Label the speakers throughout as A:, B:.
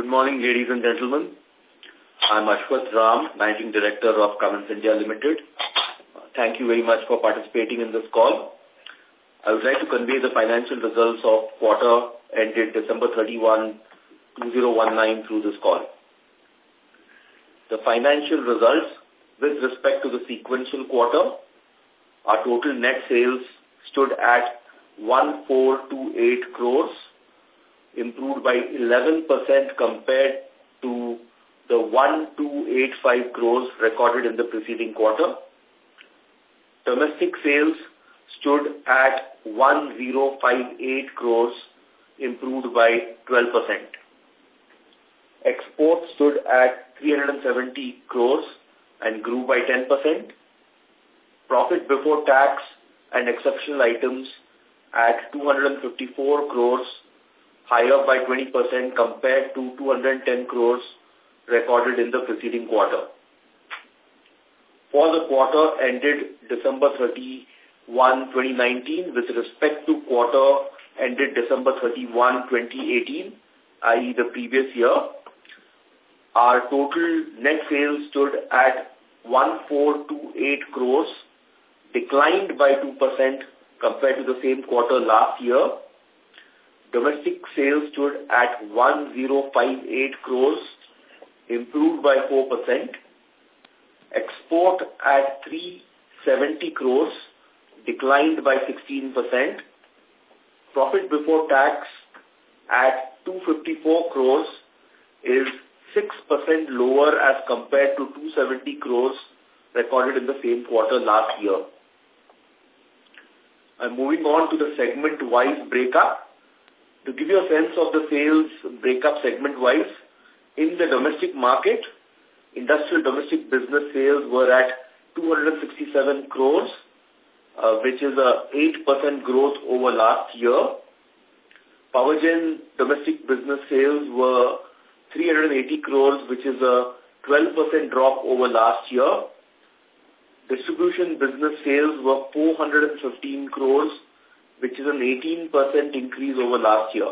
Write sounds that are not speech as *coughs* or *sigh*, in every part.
A: Good morning, ladies and gentlemen. I'm Ashwath Ram, Managing Director of Cummins India Limited. Thank you very much for participating in this call. I would like to convey the financial results of quarter ended December 31, 2019 through this call. The financial results with respect to the sequential quarter, our total net sales stood at 1428 crores, improved by 11% compared to the 1285 crores recorded in the preceding quarter. Domestic sales stood at 1058 crores, improved by 12%. Exports stood at 370 crores and grew by 10%. Profit before tax and exceptional items at 254 crores, higher by 20% compared to 210 crores recorded in the preceding quarter. For the quarter ended December 31, 2019, with respect to quarter ended December 31, 2018, i.e. the previous year, our total net sales stood at 1428 crores, declined by 2% compared to the same quarter last year. Domestic sales stood at 1058 crores, improved by 4%. Export at 370 crores, declined by 16%. Profit before tax at 254 crores is 6% lower as compared to 270 crores recorded in the same quarter last year. I'm moving on to the segment-wise breakup. To give you a sense of the sales breakup segment-wise, in the domestic market, industrial domestic business sales were at 267 crores, uh, which is a 8% growth over last year. Powergen domestic business sales were 380 crores, which is a 12% drop over last year. Distribution business sales were 415 crores, which is an 18% increase over last year.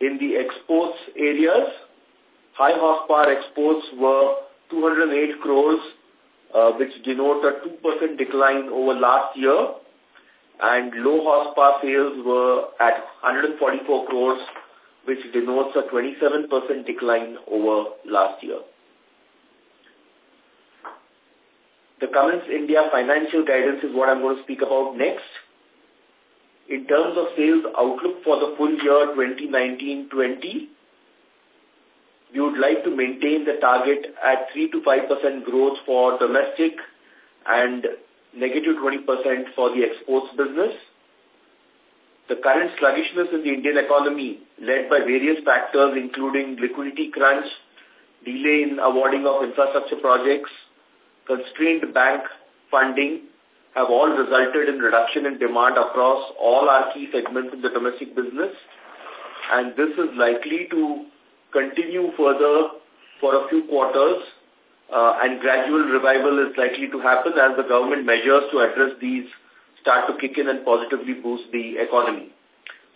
A: In the exports areas, high horsepower exports were 208 crores, uh, which denote a 2% decline over last year, and low horsepower sales were at 144 crores, which denotes a 27% decline over last year. The Cummins India financial guidance is what I'm going to speak about next. In terms of sales outlook for the full year 2019-20, we would like to maintain the target at 3 to 5% growth for domestic and negative 20% for the exports business. The current sluggishness in the Indian economy, led by various factors including liquidity crunch, delay in awarding of infrastructure projects, constrained bank funding, have all resulted in reduction in demand across all our key segments in the domestic business. And this is likely to continue further for a few quarters uh, and gradual revival is likely to happen as the government measures to address these start to kick in and positively boost the economy.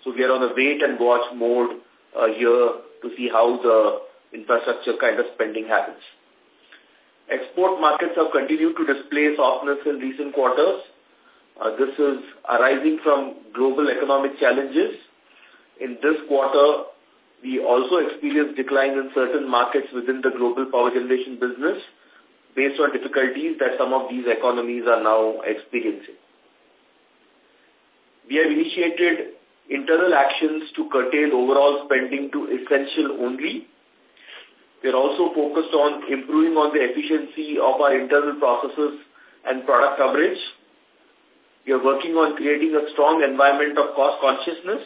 A: So we are on a wait and watch mode uh, here to see how the infrastructure kind of spending happens. Export markets have continued to display softness in recent quarters. Uh, this is arising from global economic challenges. In this quarter, we also experienced decline in certain markets within the global power generation business based on difficulties that some of these economies are now experiencing. We have initiated internal actions to curtail overall spending to essential only. We are also focused on improving on the efficiency of our internal processes and product coverage. We are working on creating a strong environment of cost consciousness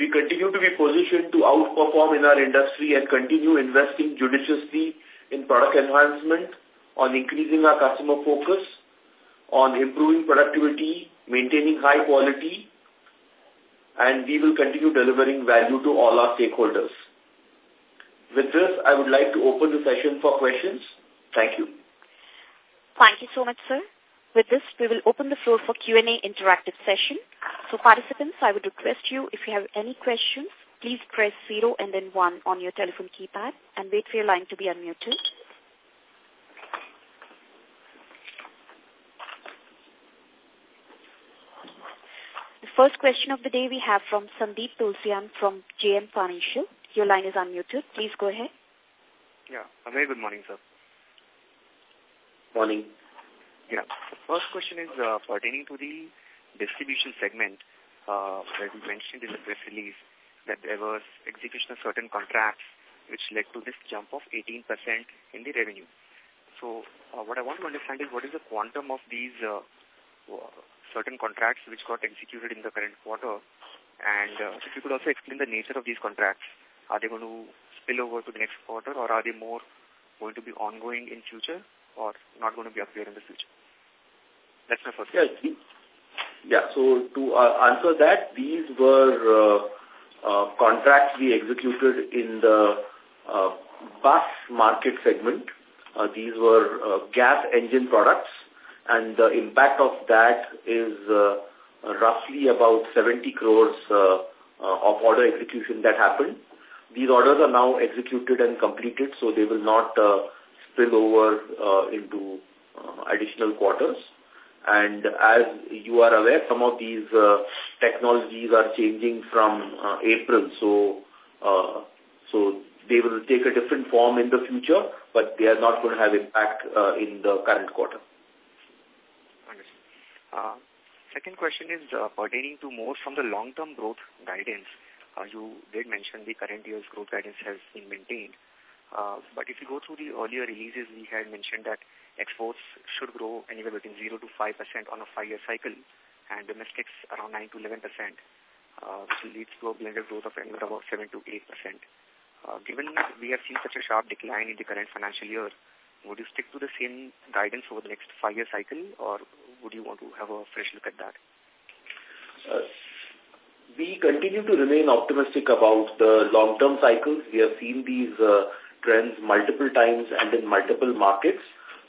A: we continue to be positioned to outperform in our industry and continue investing judiciously in product enhancement, on increasing our customer focus, on improving productivity, maintaining high quality, and we will continue delivering value to all our stakeholders. With this, I would like to open the session for questions. Thank you.
B: Thank you so much, sir. With this, we will open the floor for Q&A interactive session. So participants, I would request you, if you have any questions, please press zero and then one on your telephone keypad and wait for your line to be unmuted. The first question of the day we have from Sandeep Tulsian from JM Financial. Your line is unmuted. Please go ahead.
C: Yeah. A very good morning, sir.
A: Morning.
C: Yeah. The first question is uh, pertaining to the distribution segment, uh, where you mentioned in the press release that there was execution of certain contracts which led to this jump of 18% in the revenue. So uh, what I want to understand is what is the quantum of these uh, certain contracts which got executed in the current quarter and uh, if you could also explain the nature of these contracts. Are they going to spill over to the next quarter or are they more going to be ongoing in future or not going to be appear in the future? That's my first
A: question. Yeah, so to uh, answer that, these were uh, uh, contracts we executed in the uh, bus market segment. Uh, these were uh, gas engine products and the impact of that is roughly about 70 crores of order execution that happened. These orders are now executed and completed, so they will not uh, spill over uh, into uh, additional quarters. And as you are aware, some of these uh, technologies are changing from uh, April, so uh, so they will take a different form in the future, but they are not going to have impact uh, in the current quarter.
C: Uh, second question is uh, pertaining to more from the long-term growth guidance. Uh, you did mention the current year's growth guidance has been maintained. Uh, but if you go through the earlier releases, we had mentioned that exports should grow anywhere between 0 to 5% on a five-year cycle and domestics around 9 to 11%, uh, which leads to a blended growth of anywhere about 7 to 8%. Uh, given we have seen such a sharp decline in the current financial year, would you stick to the same guidance over the next five-year cycle, or would you want to have a fresh look at that?
A: We continue to remain optimistic about the long-term cycles. We have seen these uh, trends multiple times and in multiple markets.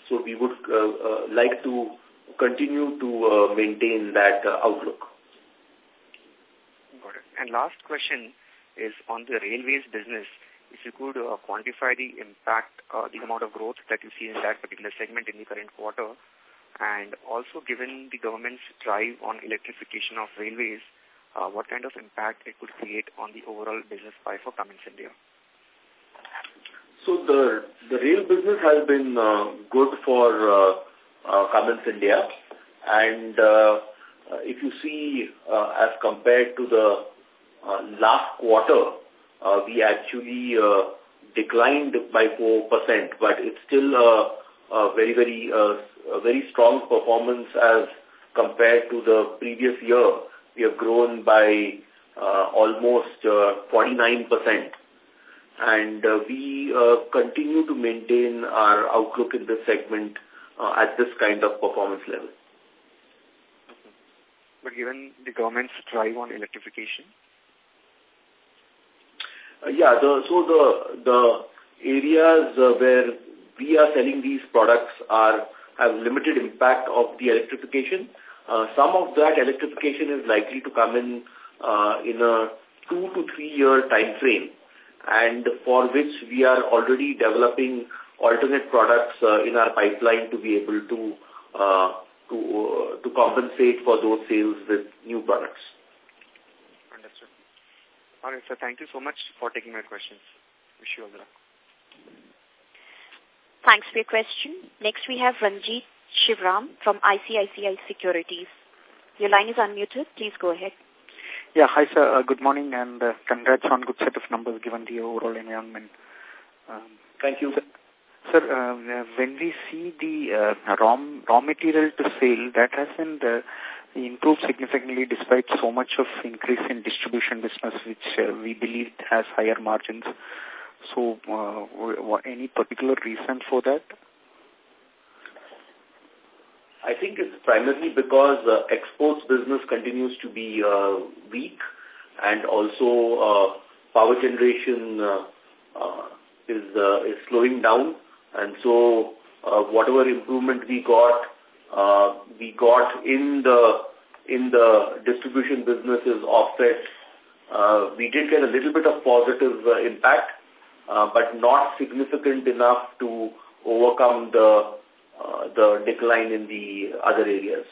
A: So we would uh, uh, like to continue to uh, maintain that uh, outlook.
C: Got it. And last question is on the railways business if you could uh, quantify the impact, uh, the amount of growth that you see in that particular segment in the current quarter, and also given the government's drive on electrification of railways, uh, what kind of impact it could create on the overall business pie for Cummins India?
A: So the the rail business has been uh, good for uh, uh, Cummins India, and uh, if you see uh, as compared to the uh, last quarter, uh, we actually uh, declined by 4%, but it's still a, a very, very, uh, a very strong performance as compared to the previous year. We have grown by uh, almost uh, 49%. And uh, we uh, continue to maintain our outlook in this segment uh, at this kind of performance level.
C: But given the government's drive on electrification,
A: uh, yeah, the, so the the areas uh, where we are selling these products are have limited impact of the electrification. Uh, some of that electrification is likely to come in uh, in a two to three year time frame, and for which we are already developing alternate products uh, in our pipeline to be able to uh, to uh, to compensate for those sales with new products. Understood.
C: All right, sir. Thank you so much for taking my questions. Wish you all the luck.
B: Thanks for your question. Next, we have Ranjit Shivram from ICICI Securities. Your line is unmuted. Please go ahead.
D: Yeah, hi, sir. Uh, good morning and uh, congrats on good set of numbers given the overall environment.
A: Um, Thank you.
D: Sir, sir uh, when we see the uh, raw, raw material to sale, that hasn't uh, improved significantly despite so much of increase in distribution business, which uh, we believe has higher margins. So, uh, any particular reason for that?
A: I think it's primarily because uh, exports business continues to be uh, weak and also uh, power generation uh, uh, is, uh, is slowing down. And so whatever improvement we got we got in the in the distribution business is offset we did get a little bit of positive impact, but not significant enough to overcome the uh, the decline in the other areas.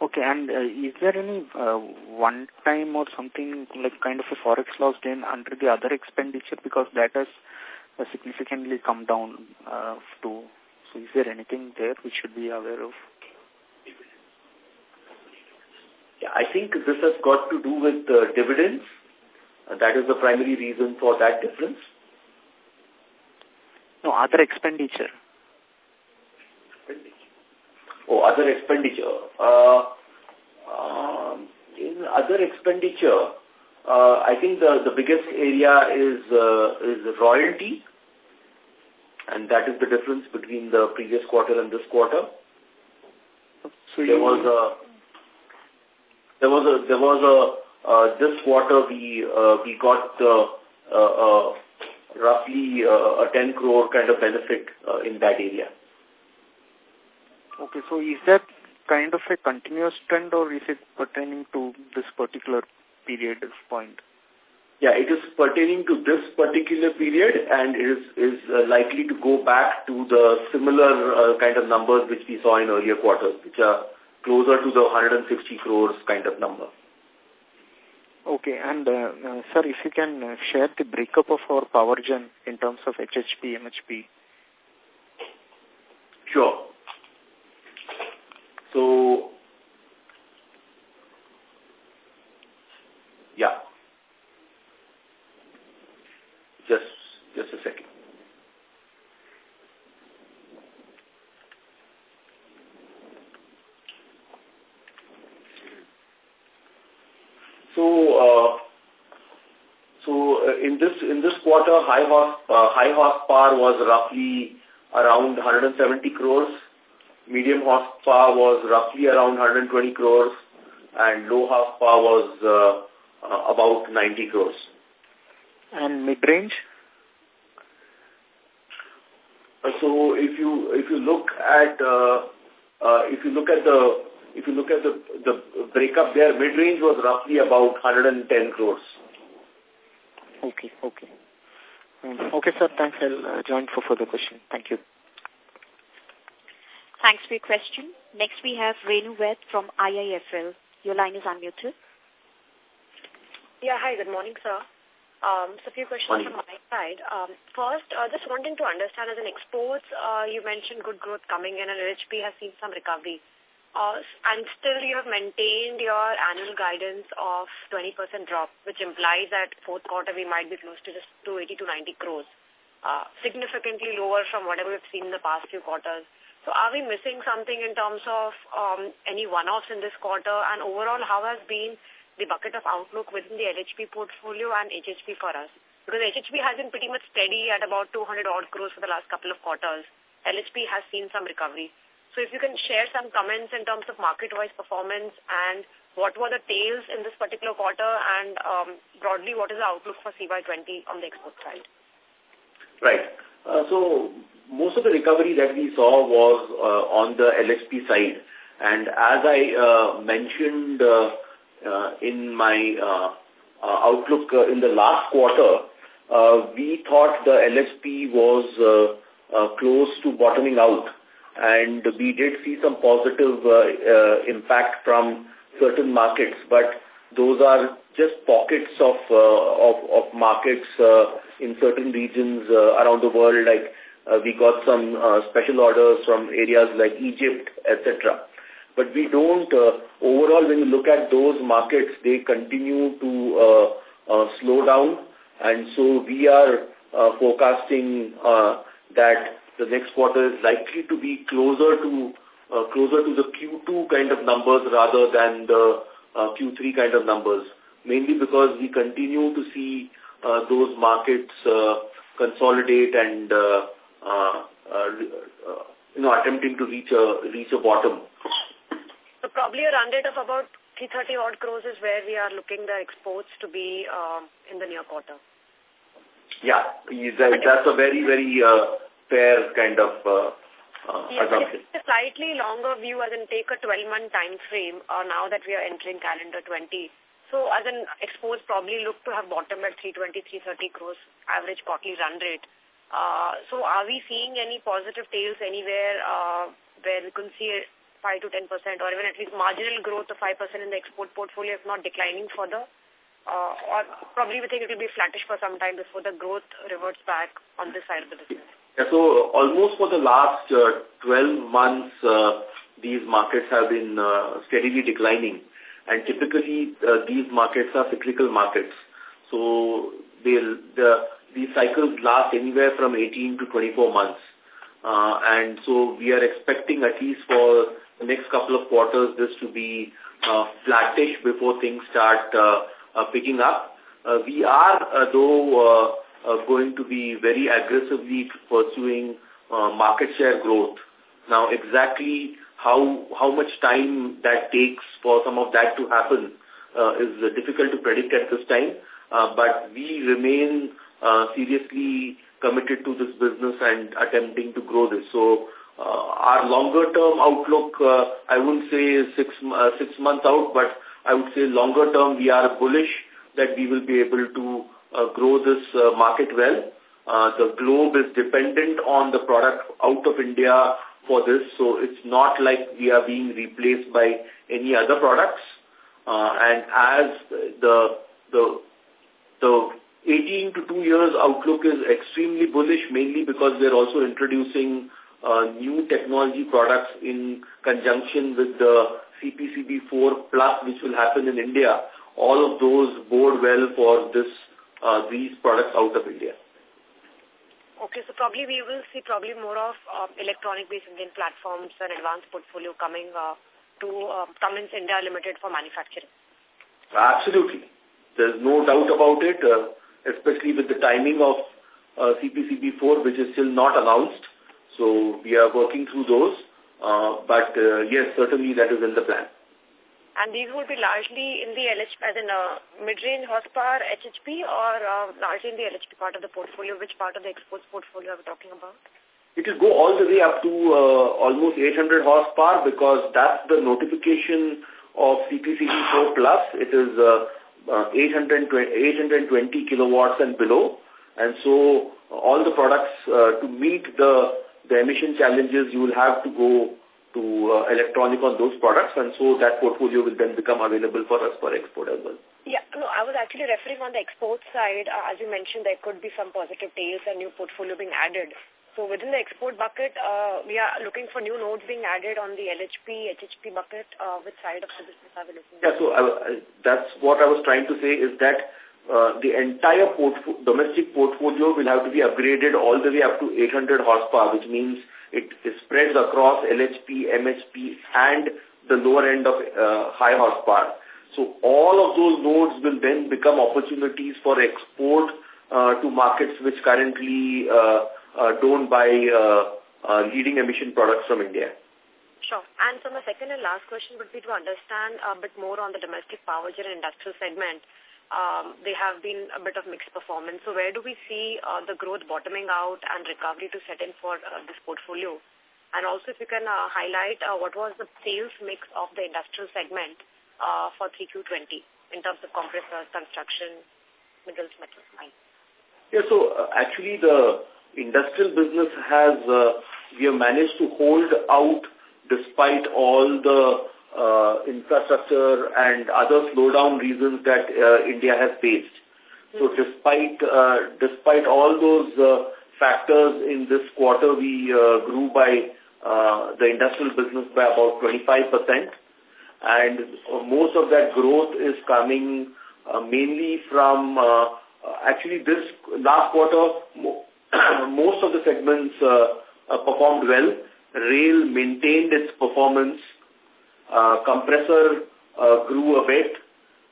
D: Okay, and uh, is there any uh, one-time or something like kind of a forex loss gain under the other expenditure because that has uh, significantly come down uh, to. So, is there anything there we should be aware of?
A: Yeah, I think this has got to do with uh, dividends. And that is the primary reason for that difference.
D: No, other expenditure.
A: Oh, other expenditure. Uh, uh, in other expenditure, uh, I think the, the biggest area is, uh, is royalty. And that is the difference between the previous quarter and this quarter. So there was a there was a there was a uh, this quarter we uh, we got uh, uh, roughly uh, a 10 crore kind of benefit uh, in that area.
D: Okay, so is that kind of a continuous trend or is it pertaining to this particular period of point?
A: Yeah, it is pertaining to this particular period and is is uh, likely to go back to the similar uh, kind of numbers which we saw in earlier quarters, which are closer to the 160 crores kind of number.
D: Okay, and uh, uh, sir, if you can uh, share the breakup of our power gen in terms of HHP, MHP.
A: Sure. So, yeah. Just, just a second. So, uh, so uh, in this in this quarter, high horse uh, high horsepower was roughly around 170 crores, medium horsepower was roughly around 120 crores, and low horsepower was uh, uh, about 90 crores.
D: And mid range?
A: Uh, so if you if you look at uh, uh, if you look at the if you look at the the breakup there, mid range was roughly about 110 crores.
D: Okay, okay. Um, okay, sir. Thanks. I'll uh, join for further question. Thank you.
B: Thanks for your question. Next, we have Renu Baid from IIFL. Your line is unmuted.
E: Yeah, hi. Good morning, sir. Um, so a few questions Morning. from my side. Um, first, uh, just wanting to understand as an exports, uh, you mentioned good growth coming in and LHP has seen some recovery. Uh, and still you have maintained your annual guidance of 20% drop, which implies that fourth quarter we might be close to just 280 to 90 crores, uh, significantly lower from whatever we've seen in the past few quarters. So are we missing something in terms of um, any one-offs in this quarter? And overall, how has been the bucket of outlook within the LHP portfolio and HHP for us? Because HHP has been pretty much steady at about 200 odd crores for the last couple of quarters. LHP has seen some recovery. So if you can share some comments in terms of market-wise performance and what were the tails in this particular quarter and um, broadly what is the outlook for CY20 on the export side?
A: Right. Uh, so most of the recovery that we saw was uh, on the LSP side. And as I uh, mentioned uh, uh, in my uh, uh, outlook in the last quarter, we thought the LSP was close to bottoming out. And we did see some positive impact from certain markets, but those are just pockets of of, of markets in certain regions around the world. Like uh, we got some uh, special orders from areas like Egypt, etc. But we don't, uh, overall when you look at those markets, they continue to uh, uh, slow down. And so we are uh, forecasting uh, that the next quarter is likely to be closer to uh, closer to the Q2 kind of numbers rather than the uh, Q3 kind of numbers, mainly because we continue to see uh, those markets uh, consolidate and uh, you know attempting to reach a reach a bottom.
E: So probably a run rate of about 330 odd crores is where we are looking the exports to be uh, in the near quarter.
A: Yeah, that's a very, very uh, fair kind of uh, uh,
E: yes,
A: assumption.
E: It's a slightly longer view as in take a 12-month time frame uh, now that we are entering calendar 20. So as an exports probably look to have bottom at 320, 330 crores average quarterly run rate. Uh, so are we seeing any positive tails anywhere uh, where we can see 5 to 10 percent or even at least marginal growth of 5 percent in the export portfolio if not declining further? Uh, or probably we think it will be flattish for some time before the growth reverts back on this side of the business.
A: Yeah, so almost for the last uh, 12 months, uh, these markets have been uh, steadily declining. And typically, uh, these markets are cyclical markets. So they'll, the, these cycles last anywhere from 18 to 24 months. Uh, and so we are expecting at least for the next couple of quarters this to be uh, flattish before things start uh, uh, picking up. Uh, we are, uh, though, uh, uh, going to be very aggressively pursuing uh, market share growth. Now, exactly how how much time that takes for some of that to happen uh, is difficult to predict at this time. Uh, but we remain uh, seriously committed to this business and attempting to grow this. So uh, our longer term outlook, uh, I wouldn't say six uh, six months out, but I would say longer term we are bullish that we will be able to uh, grow this uh, market well. Uh, the globe is dependent on the product out of India for this, so it's not like we are being replaced by any other products. Uh, and as the the the 18 to 2 years outlook is extremely bullish, mainly because they're also introducing uh, new technology products in conjunction with the CPCB4 Plus, which will happen in India. All of those bode well for this uh, these products out of India.
E: Okay, so probably we will see probably more of uh, electronic-based Indian platforms and advanced portfolio coming uh, to uh, Cummins India Limited for manufacturing.
A: Absolutely. There's no doubt about it, uh, especially with the timing of uh, CPCB4, which is still not announced. So we are working through those. Uh, but uh, yes, certainly that is in the plan.
E: And these would be largely in the LHP, as in uh, mid-range horsepower HHP or uh, largely in the LHP part of the portfolio? Which part of the exports portfolio are we talking about?
A: It will go all the way up to uh, almost 800 horsepower because that's the notification of CPCB4 Plus. It is uh, uh, 820, 820 kilowatts and below. And so all the products uh, to meet the, the emission challenges, you will have to go to uh, electronic on those products and so that portfolio will then become available for us for export as well.
E: Yeah, no, I was actually referring on the export side. Uh, as you mentioned, there could be some positive tails and new portfolio being added. So within the export bucket, uh, we are looking for new nodes being added on the LHP, HHP bucket. Uh, which side of the business are we looking
A: Yeah, so I, I, that's what I was trying to say is that uh, the entire portfo domestic portfolio will have to be upgraded all the way up to 800 horsepower, which means it spreads across LHP, MHP, and the lower end of uh, high horsepower. So all of those nodes will then become opportunities for export uh, to markets which currently uh, uh, don't buy uh, uh, leading emission products from India.
E: Sure. And so my second and last question would be to understand a bit more on the domestic power gen industrial segment um, they have been a bit of mixed performance. So where do we see uh, the growth bottoming out and recovery to set in for uh, this portfolio? And also if you can uh, highlight uh, what was the sales mix of the industrial segment uh, for 3Q20 in terms of compressors, construction, minerals, metals, mine.
A: Yeah, so uh, actually the industrial business has, uh, we have managed to hold out despite all the uh, infrastructure and other slowdown reasons that uh, India has faced. So hmm. despite uh, despite all those uh, factors in this quarter, we uh, grew by uh, the industrial business by about 25%. And uh, most of that growth is coming uh, mainly from, uh, actually this last quarter, *coughs* most of the segments uh, uh, performed well. Rail maintained its performance uh, compressor uh, grew a bit.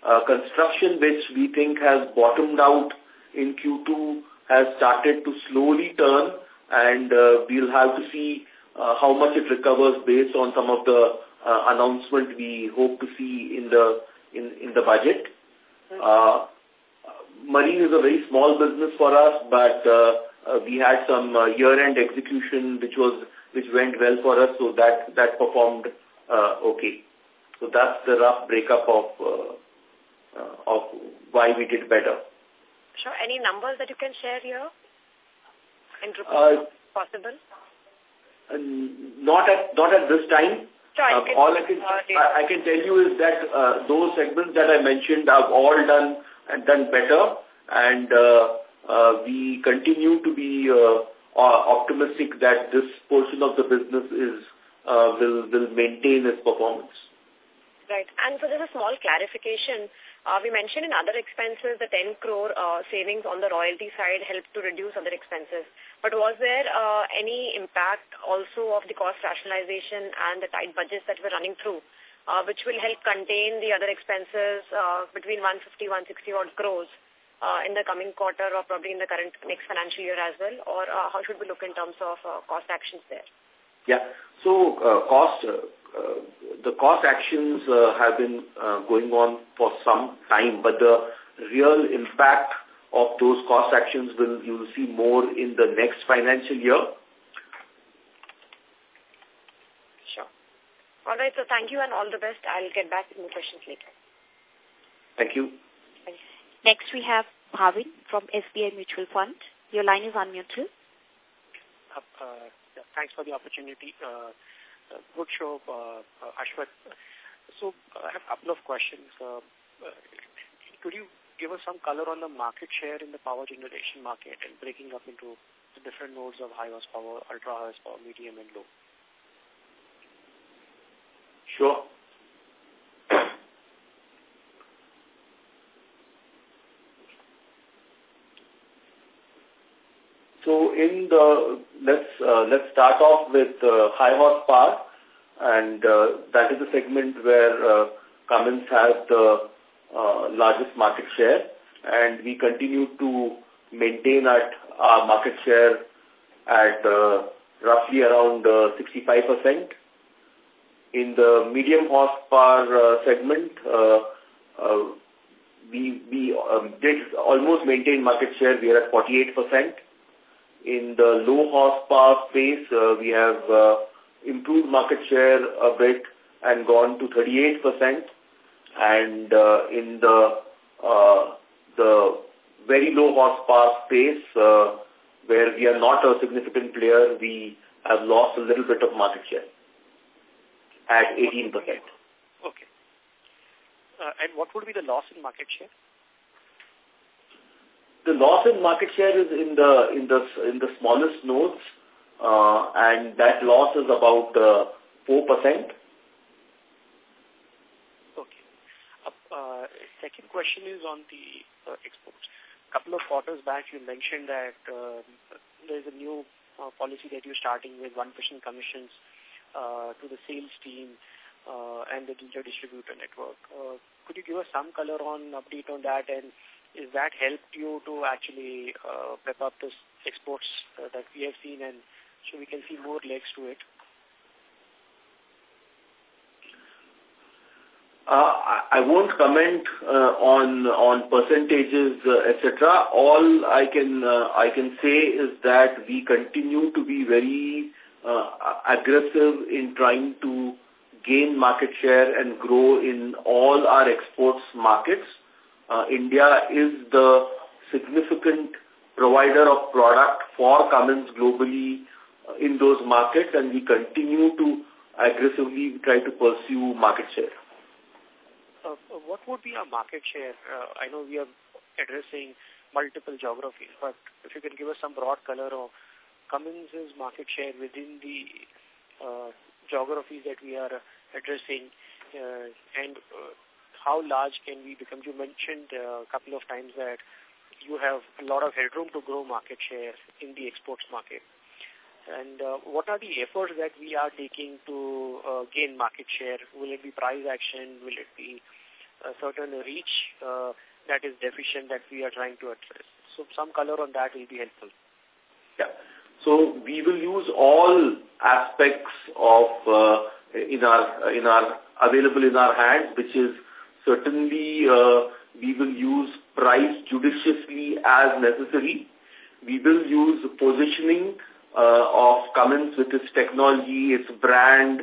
A: Uh, construction, which we think has bottomed out in Q2, has started to slowly turn and uh, we'll have to see uh, how much it recovers based on some of the uh, announcement we hope to see in the in, in the budget. Uh, marine is a very small business for us, but uh, uh, we had some uh, year-end execution which was which went well for us, so that that performed uh, okay. So that's the rough breakup of uh, uh, of why we did better.
E: Sure. Any numbers that you can share here? In uh, possible?
A: Uh, not at not at this time.
E: Sure, uh,
A: all I can I, I, can tell you is that uh, those segments that I mentioned have all done and done better, and uh, uh, we continue to be uh, optimistic that this portion of the business is uh, will will maintain its performance.
E: Right. And so there's a small clarification. Uh, we mentioned in other expenses the 10 crore uh, savings on the royalty side helped to reduce other expenses. But was there uh, any impact also of the cost rationalization and the tight budgets that we're running through, uh, which will help contain the other expenses uh, between 150, 160 odd crores uh, in the coming quarter or probably in the current next financial year as well? Or uh, how should we look in terms of uh, cost actions there?
A: Yeah. So uh, cost uh, uh, the cost actions uh, have been uh, going on for some time, but the real impact of those cost actions will you will see more in the next financial year.
E: Sure. All right, so thank you and all the best. I'll get back to the questions later.
A: Thank you.
B: Next we have Bhavin from SBI Mutual Fund. Your line is unmuted.
F: Uh, uh, thanks for the opportunity. Uh, uh, good show, uh, uh, Ashwath. So uh, I have a couple of questions. Uh, uh, could you give us some color on the market share in the power generation market and breaking up into the different nodes of high horsepower, ultra high horsepower, medium and low?
A: Sure. So in the let's uh, let's start off with uh, high horsepower, and uh, that is the segment where Cummins has the largest market share, and we continue to maintain at our market share at roughly around 65%. Uh, in the medium horsepower segment, we, we um, did almost maintain market share. We are at 48%. In the low horsepower space, uh, we have uh, improved market share a bit and gone to 38%. And uh, in the uh, the very low horsepower space, uh, where we are not a significant player, we have lost a little bit of market share at 18%. Okay.
F: Uh, and what would be the loss in market share?
A: The loss in market share is in the in the in the smallest nodes, uh, and that loss is about uh, four percent.
F: Okay. Uh, second question is on the uh, exports. A couple of quarters back, you mentioned that uh, there is a new uh, policy that you're starting with one percent commissions to the sales team and the dealer distributor network. Could you give us some color on update on that and is that helped you to actually uh, pep up this exports uh, that we have seen and so we can see more legs to it?
A: Uh, I won't comment uh, on on percentages, uh, etc. All I can uh, I can say is that we continue to be very uh, aggressive in trying to gain market share and grow in all our exports markets India is the significant provider of product for Cummins globally uh, in those markets and we continue to aggressively try to pursue market share.
F: Uh, uh, what would be our market share? Uh, I know we are addressing multiple geographies, but if you can give us some broad color of Cummins' market share within the uh, geographies that we are addressing uh, and uh, how large can we become? You mentioned a couple of times that you have a lot of headroom to grow market share in the exports market. And uh, what are the efforts that we are taking to uh, gain market share? Will it be price action? Will it be a certain reach uh, that is deficient that we are trying to address? So some color on that will be helpful.
A: Yeah. So we will use all aspects of uh, in our in our available in our hands, which is Certainly, uh, we will use price judiciously as necessary. We will use positioning uh, of Cummins with its technology, its brand.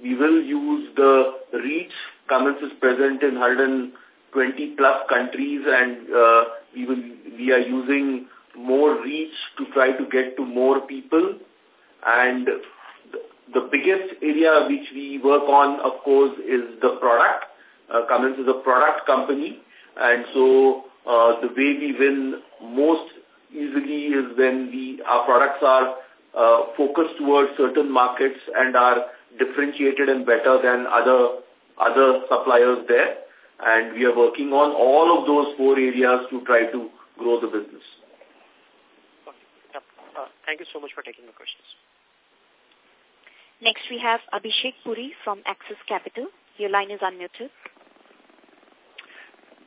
A: We will use the reach. Cummins is present in 120 20 plus countries and uh, we will we are using more reach to try to get to more people and the biggest area which we work on of course is the product Cummins is a product company and so uh, the way we win most easily is when we our products are uh, focused towards certain markets and are differentiated and better than other other suppliers there and we are working on all of those four areas to try to grow the business.
F: Uh, thank you so much for taking the questions.
B: Next we have Abhishek Puri from Axis Capital. Your line is unmuted.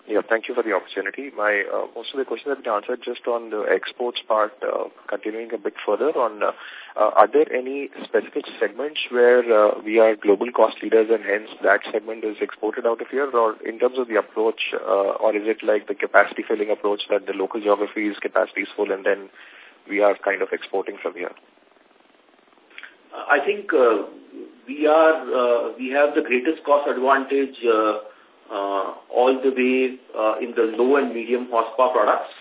G: Yeah, thank you for the opportunity. My uh, Most of the questions have been answered just on the exports part, uh, continuing a bit further on, uh, uh, are there any specific segments where uh, we are global cost leaders and hence that segment is exported out of here or in terms of the approach uh, or is it like the capacity filling approach that the local geography is capacity is full and then we are kind of exporting from here?
A: I think we are, we have the greatest cost advantage uh, all the way uh, in the low and medium horsepower products.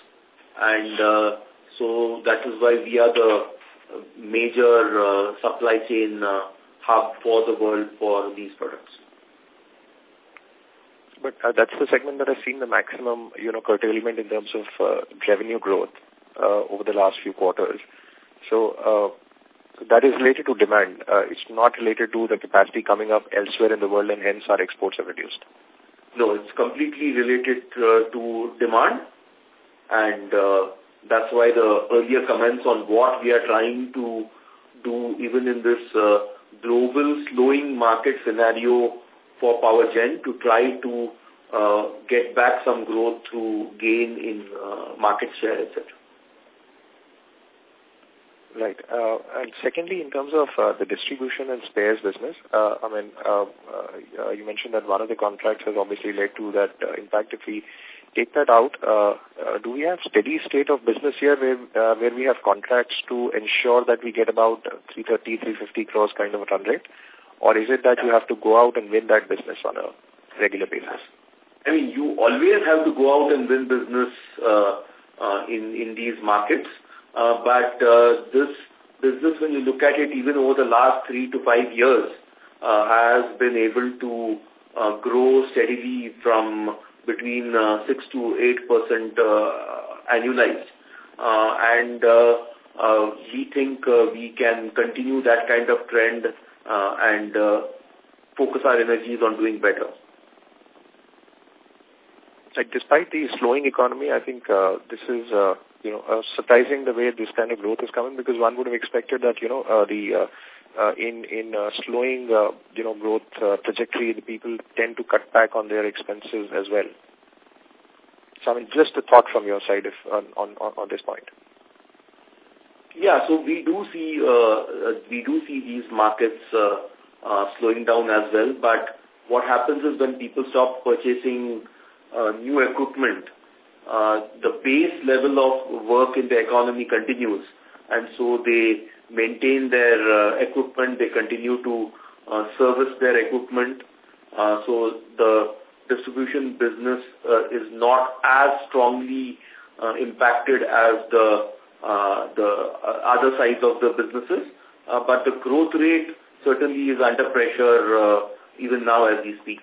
A: And uh, so that is why we are the major uh, supply chain uh, hub for the world for these products.
G: But uh, that's the segment that has seen the maximum, you know, curtailment in terms of uh, revenue growth uh, over the last few quarters. So uh, that is related to demand. Uh, it's not related to the capacity coming up elsewhere in the world and hence our exports have reduced.
A: No, it's completely related uh, to demand and uh, that's why the earlier comments on what we are trying to do even in this uh, global slowing market scenario for power gen to try to uh, get back some growth to gain in uh, market share, etc.
G: Right. Uh, and secondly, in terms of uh, the distribution and spares business, uh, I mean, uh, uh, you mentioned that one of the contracts has obviously led to that uh, impact. If we take that out, uh, uh, do we have steady state of business here where uh, where we have contracts to ensure that we get about 330, 350 crores kind of a run rate? Or is it that you have to go out and win that business on a regular basis?
A: I mean, you always have to go out and win business uh, uh, in, in these markets. Uh, but uh, this business, when you look at it, even over the last three to five years, uh, has been able to uh, grow steadily from between uh, 6 to 8 percent uh, annualized. Uh, and uh, uh, we think uh, we can continue that kind of trend uh, and uh, focus our energies on doing better
G: like despite the slowing economy, I think uh, this is uh, you know uh, surprising the way this kind of growth is coming because one would have expected that you know uh, the uh, uh, in in uh, slowing uh, you know growth uh, trajectory, the people tend to cut back on their expenses as well. So I mean, just a thought from your side if on on on this point.
A: Yeah, so we do see uh, uh, we do see these markets uh, uh, slowing down as well. But what happens is when people stop purchasing uh, new equipment, uh, the base level of work in the economy continues. And so they maintain their uh, equipment, they continue to uh, service their equipment. Uh, so the distribution business uh, is not as strongly uh, impacted as the uh, the uh, other sides of the businesses. Uh, but the growth rate certainly is under pressure uh, even now as we speak.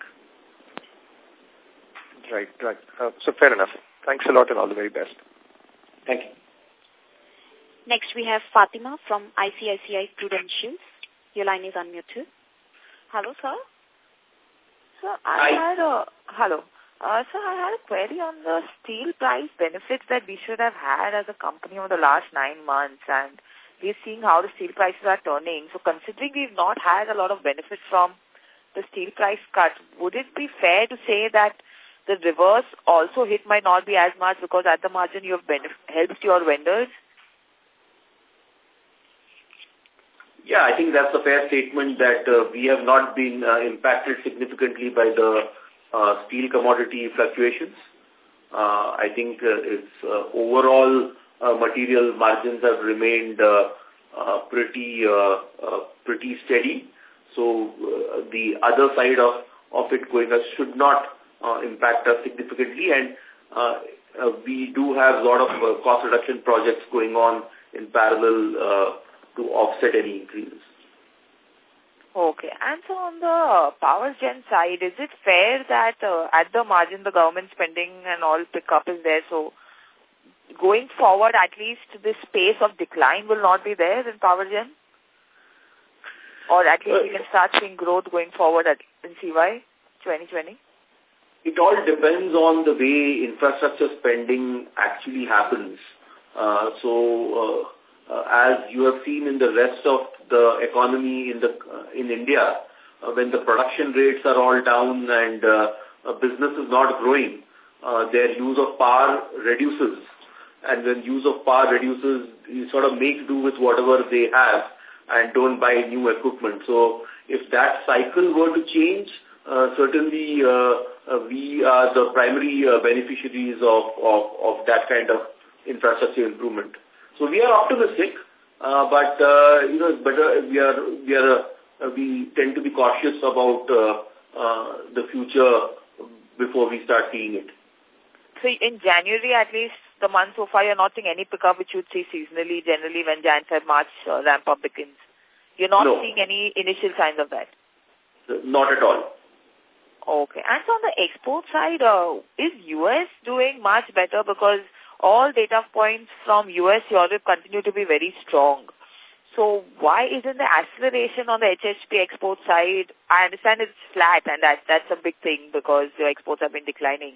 G: Right, right. Uh, so fair enough. Thanks a lot and all the very best.
A: Thank you.
B: Next we have Fatima from ICICI Prudential. Your line is unmuted.
H: Hello, sir. Sir, I Hi. had a... Hello. Uh, sir, I had a query on the steel price benefits that we should have had as a company over the last nine months and we're seeing how the steel prices are turning. So considering we've not had a lot of benefits from the steel price cut, would it be fair to say that the reverse also hit might not be as much because at the margin you have helped your vendors?
A: Yeah, I think that's a fair statement that uh, we have not been uh, impacted significantly by the uh, steel commodity fluctuations. Uh, I think uh, its uh, overall uh, material margins have remained uh, uh, pretty uh, uh, pretty steady. So uh, the other side of, of it going should not uh, impact us significantly and uh, uh, we do have a lot of uh, cost reduction projects going on in parallel uh, to offset any increases.
H: Okay. And so on the power gen side, is it fair that uh, at the margin the government spending and all pickup is there? So going forward, at least this pace of decline will not be there in power gen? Or at least we can start seeing growth going forward at, in CY 2020?
A: It all depends on the way infrastructure spending actually happens. Uh, so, uh, uh, as you have seen in the rest of the economy in the uh, in India, uh, when the production rates are all down and uh, business is not growing, their use of power reduces. And when use of power reduces, you sort of make do with whatever they have and don't buy new equipment. So if that cycle were to change, certainly we are the primary uh, beneficiaries of, of, of that kind of infrastructure improvement. So we are optimistic, uh, but uh, you know it's better we are we are uh, we tend to be cautious about uh, uh, the future before we start seeing it.
H: So in January, at least the month so far, you're not seeing any pickup which you'd see seasonally, generally when Jan, Feb, March uh, ramp up begins. You're not
A: no.
H: seeing any initial signs of that?
A: Not at all.
H: Okay. And so on the export side, uh, is U.S. doing much better because all data points from U.S. Europe continue to be very strong. So why isn't the acceleration on the HHP export side? I understand it's flat and that that's a big thing because your exports have been declining.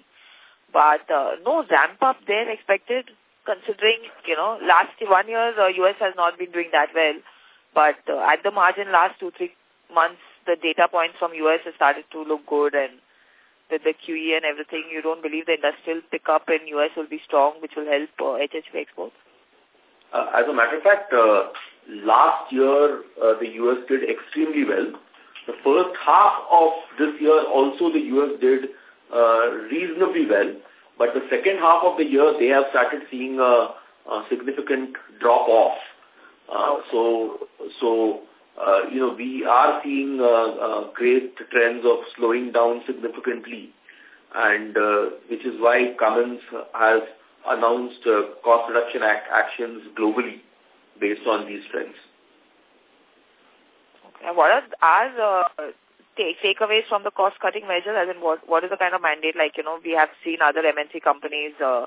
H: But uh, no ramp up there expected considering, you know, last one year the US has not been doing that well. But uh, at the margin last two, three months, the data points from US has started to look good and with the QE and everything, you don't believe the industrial pickup in US will be strong, which will help uh, HHP exports?
A: Uh, as a matter of fact, uh, last year uh, the US did extremely well. The first half of this year also the US did uh, reasonably well. But the second half of the year, they have started seeing a, a significant drop-off. Uh, so, so uh, you know, we are seeing uh, uh, great trends of slowing down significantly, and uh, which is why Cummins has announced uh, cost reduction act actions globally based on these trends.
H: Okay. What are our uh, take takeaways from the cost-cutting measures? As in, what what is the kind of mandate? Like, you know, we have seen other MNC companies uh,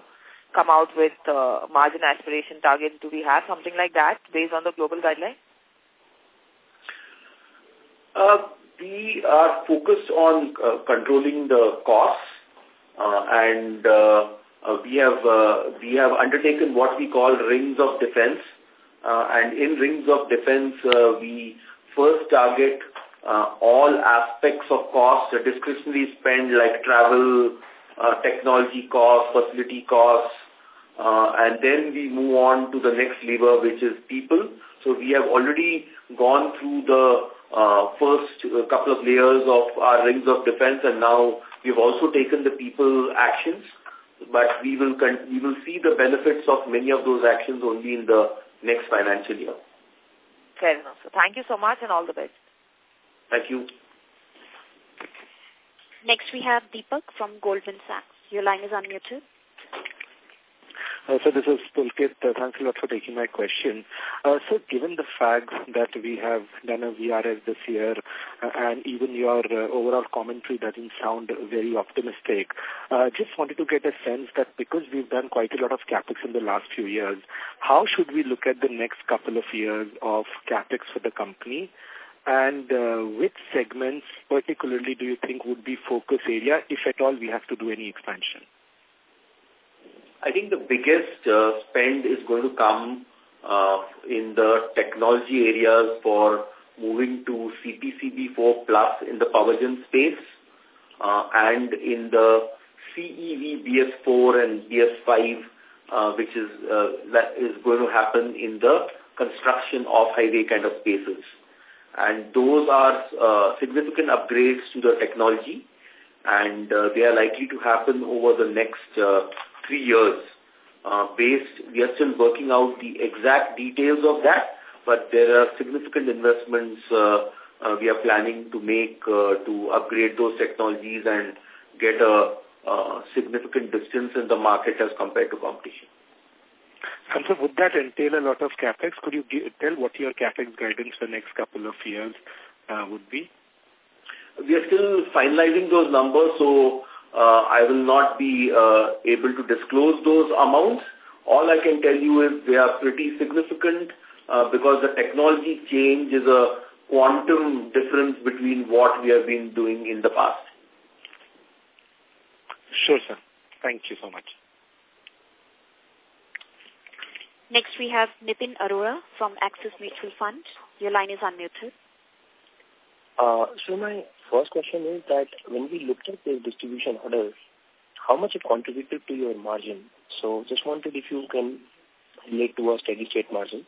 H: come out with uh, margin aspiration targets. Do we have something like that based on the global guideline?
A: Uh, we are focused on uh, controlling the costs uh, and uh, uh, we have uh, we have undertaken what we call rings of defense uh, and in rings of defense uh, we first target uh, all aspects of cost, uh, discretionary spend like travel, uh, technology costs, facility costs, uh, and then we move on to the next lever, which is people. So we have already gone through the uh, first uh, couple of layers of our rings of defense, and now we've also taken the people actions. But we will we will see the benefits of many of those actions only in the next financial year.
H: Fair enough. So thank you so much, and all the best.
A: Thank you.
B: Next we have Deepak from Goldman Sachs. Your line is unmuted.
I: Uh, so this is Pulkit. Uh, thanks a lot for taking my question. Uh, so given the fact that we have done a VRS this year uh, and even your uh, overall commentary doesn't sound very optimistic, uh, just wanted to get a sense that because we've done quite a lot of capex in the last few years, how should we look at the next couple of years of capex for the company? And uh, which segments particularly do you think would be focus area, if at all we have to do any expansion?
A: I think the biggest uh, spend is going to come uh, in the technology areas for moving to CPCB4 Plus in the power gen space uh, and in the CEV BS4 and BS5, uh, which is, uh, that is going to happen in the construction of highway kind of spaces. And those are uh, significant upgrades to the technology and uh, they are likely to happen over the next uh, three years. Uh, based, we are still working out the exact details of that, but there are significant investments uh, uh, we are planning to make uh, to upgrade those technologies and get a, a significant distance in the market as compared to competition.
I: And so would that entail a lot of capex? Could you give, tell what your capex guidance for the next couple of years uh, would be?
A: We are still finalizing those numbers, so uh, I will not be uh, able to disclose those amounts. All I can tell you is they are pretty significant uh, because the technology change is a quantum difference between what we have been doing in the past.
I: Sure, sir. Thank you so much.
B: Next, we have Nitin Arora from Axis Mutual Fund. Your line is unmuted.
J: Uh, so my first question is that when we looked at the distribution orders, how much it contributed to your margin? So just wanted if you can relate to a steady state margin.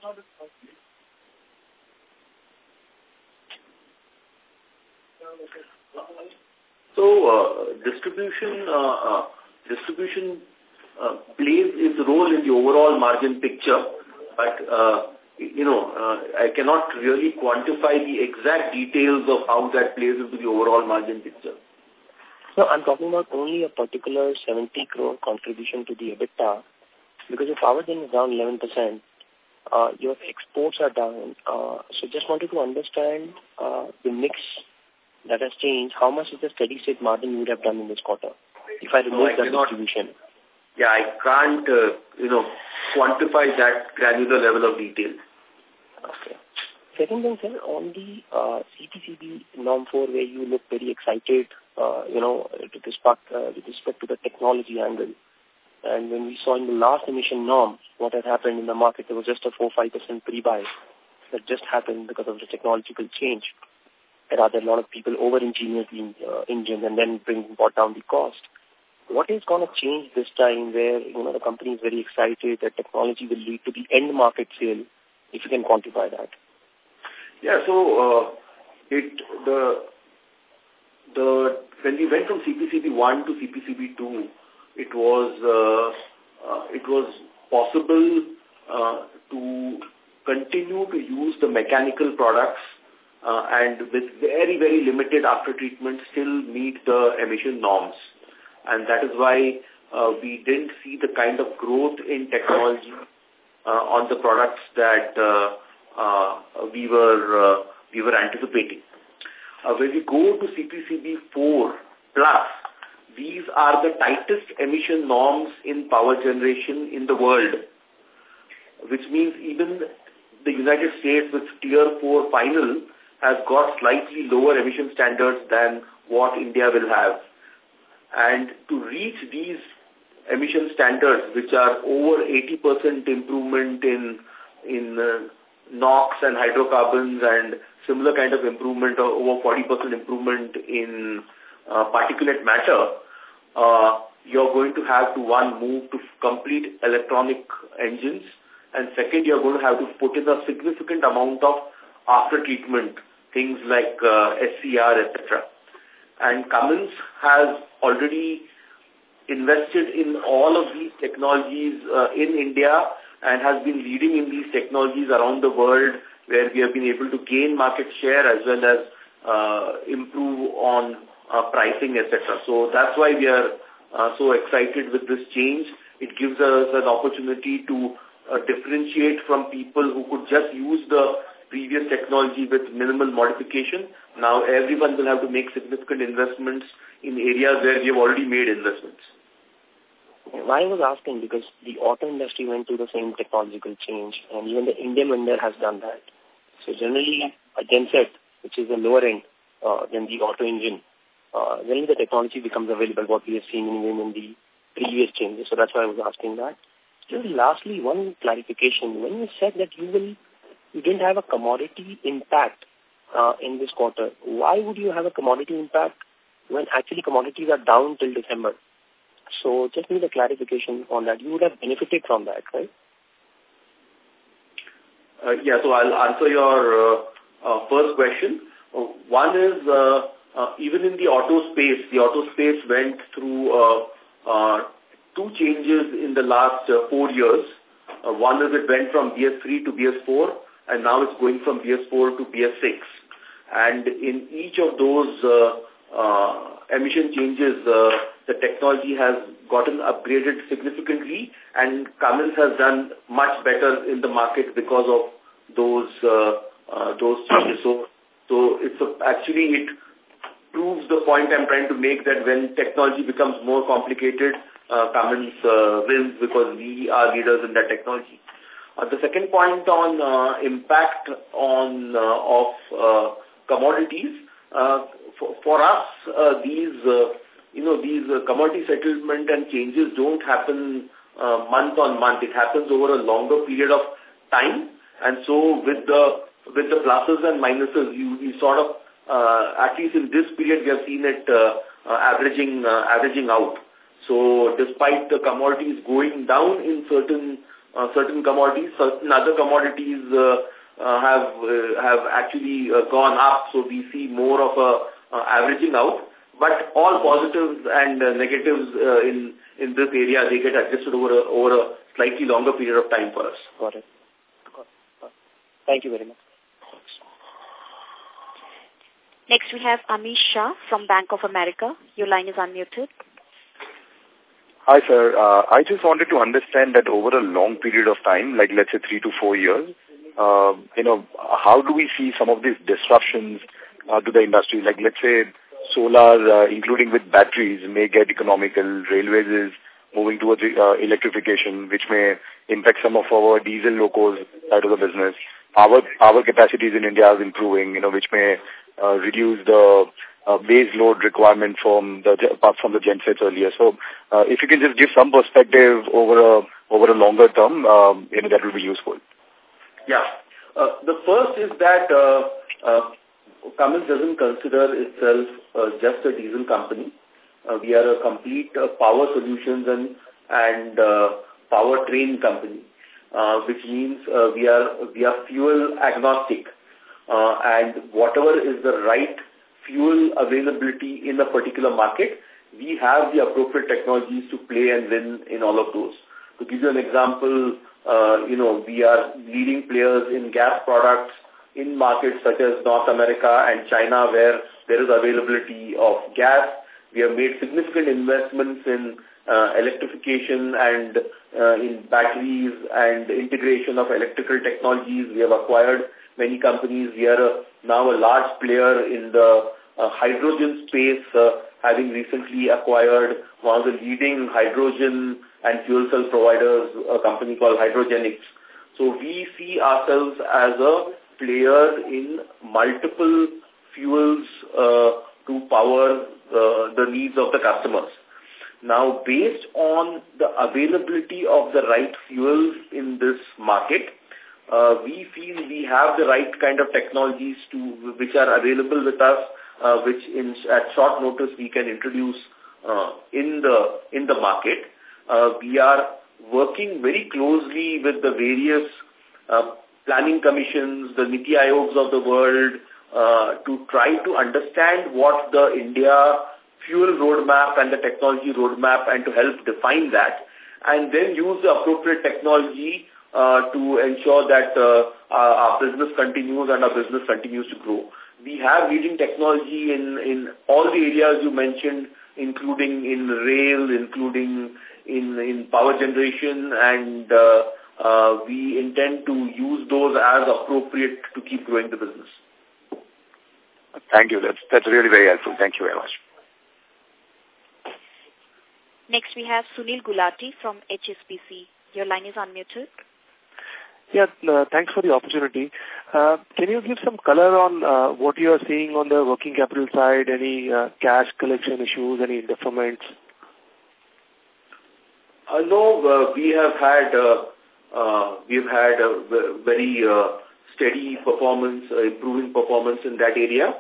A: So uh, distribution uh, uh, distribution uh, plays its role in the overall margin picture, but uh, you know uh, I cannot really quantify the exact details of how that plays into the overall margin picture.
J: No, I'm talking about only a particular 70 crore contribution to the EBITDA, because if our gen is down 11%, uh, your exports are down. Uh, so just wanted to understand uh, the mix that has changed. How much is the steady state margin you would have done in this quarter if I remove no, the distribution?
A: Yeah, I can't, uh, you know, quantify that granular level of detail.
J: Okay. Second thing, sir, on the uh, CPCB norm 4 where you look very excited, uh, you know, to respect, uh, with respect to the technology angle. And when we saw in the last emission norm, what had happened in the market, there was just a 4-5% pre-buy that just happened because of the technological change. Rather, a lot of people over-engineered the uh, engine and then bring brought down the cost. What is going to change this time where, you know, the company is very excited that technology will lead to the end market sale, if you can quantify that?
A: Yeah, so uh, it the the when we went from CPCB 1 to CPCB 2, it was uh, uh, it was possible uh, to continue to use the mechanical products uh, and with very, very limited after treatment still meet the emission norms. And that is why uh, we didn't see the kind of growth in technology uh, on the products that uh, we were we were anticipating. When we go to CPCB 4 plus, these are the tightest emission norms in power generation in the world, which means even the United States with Tier 4 final has got slightly lower emission standards than what India will have. And to reach these emission standards, which are over 80% improvement in in uh, NOx and hydrocarbons and similar kind of improvement or over 40% improvement in uh, particulate matter, uh, you're going to have to, one, move to complete electronic engines, and second, you're going to have to put in a significant amount of after-treatment, things like uh, SCR, etc. And Cummins has already invested in all of these technologies uh, in India and has been leading in these technologies around the world where we have been able to gain market share as well as uh, improve on uh, pricing, etc. So that's why we are uh, so excited with this change. It gives us an opportunity to uh, differentiate from people who could just use the previous technology with minimal modification. Now everyone will have to make significant investments in areas where we have already made investments.
J: Why I was asking because the auto industry went through the same technological change and even the Indian vendor has done that. So generally a genset, which is the lower end uh, than the auto engine, uh, generally the technology becomes available, what we have seen even in the previous changes. So that's why I was asking that. Just lastly, one clarification. When you said that you will, you didn't have a commodity impact uh, in this quarter, why would you have a commodity impact when actually commodities are down till December? So just need a clarification on that. You would have benefited from that, right?
A: Uh, yeah, so I'll answer your uh, uh, first question. Uh, one is, uh, uh, even in the auto space, the auto space went through uh, uh, two changes in the last uh, four years. Uh, one is it went from BS3 to BS4, and now it's going from BS4 to BS6. And in each of those uh, uh, emission changes, uh, the technology has gotten upgraded significantly and Cummins has done much better in the market because of those uh, uh, those changes. So, so it's a, actually it proves the point I'm trying to make that when technology becomes more complicated, uh, Cummins uh, wins because we are leaders in that technology. Uh, the second point on uh, impact on uh, of uh, commodities, uh, for, for us, uh, these uh, you know these uh, commodity settlement and changes don't happen uh, month on month. It happens over a longer period of time, and so with the with the pluses and minuses, you, you sort of uh, at least in this period we have seen it uh, uh, averaging uh, averaging out. So despite the commodities going down in certain uh, certain commodities, certain other commodities uh, uh, have uh, have actually uh, gone up. So we see more of a uh, averaging out. But all positives and uh, negatives uh, in in this area they get adjusted over a, over a slightly longer period of time for us.
J: Got it. Got it. Got it. Thank you very much.
B: Next we have Amish Shah from Bank of America. Your line is unmuted.
K: Hi, sir. Uh, I just wanted to understand that over a long period of time, like let's say three to four years, uh, you know, how do we see some of these disruptions uh, to the industry? Like let's say solar, uh, including with batteries, may get economical. Railways is moving towards uh, electrification, which may impact some of our diesel locos side of the business. Our power capacities in India is improving, you know, which may uh, reduce the uh, base load requirement from the apart from the gensets earlier. So, uh, if you can just give some perspective over a over a longer term, um, you know, that will be useful.
A: Yeah. Uh, the first is that uh, uh, Cummins doesn't consider itself uh, just a diesel company. Uh, we are a complete uh, power solutions and and uh, power train company, uh, which means uh, we are we are fuel agnostic, uh, and whatever is the right fuel availability in a particular market, we have the appropriate technologies to play and win in all of those. To give you an example, uh, you know, we are leading players in gas products in markets such as North America and China where there is availability of gas. We have made significant investments in uh, electrification and uh, in batteries and integration of electrical technologies. We have acquired many companies. We are a, now a large player in the uh, hydrogen space, uh, having recently acquired one of the leading hydrogen and fuel cell providers, a company called Hydrogenics. So we see ourselves as a player in multiple fuels uh, to power uh, the needs of the customers. Now, based on the availability of the right fuels in this market, uh, we feel we have the right kind of technologies to which are available with us, uh, which in at short notice we can introduce uh, in the in the market. Uh, we are working very closely with the various uh, planning commissions, the Niti Aayogs of the world, uh, to try to understand what the India fuel roadmap and the technology roadmap and to help define that and then use the appropriate technology uh, to ensure that uh, our, our business continues and our business continues to grow. We have leading technology in, in all the areas you mentioned, including in rail, including in, in power generation, and uh, uh, we intend to use those as appropriate to keep growing the business.
K: Thank you. That's, that's really very helpful. Thank you very much.
B: Next, we have Sunil Gulati from HSBC. Your line is unmuted.
I: Yeah, uh, thanks for the opportunity. Uh, can you give some color on uh, what you are seeing on the working capital side, any uh, cash collection issues, any deferments?
A: Uh, no, uh, we have had uh, uh, we've had a very uh, steady performance, uh, improving performance in that area.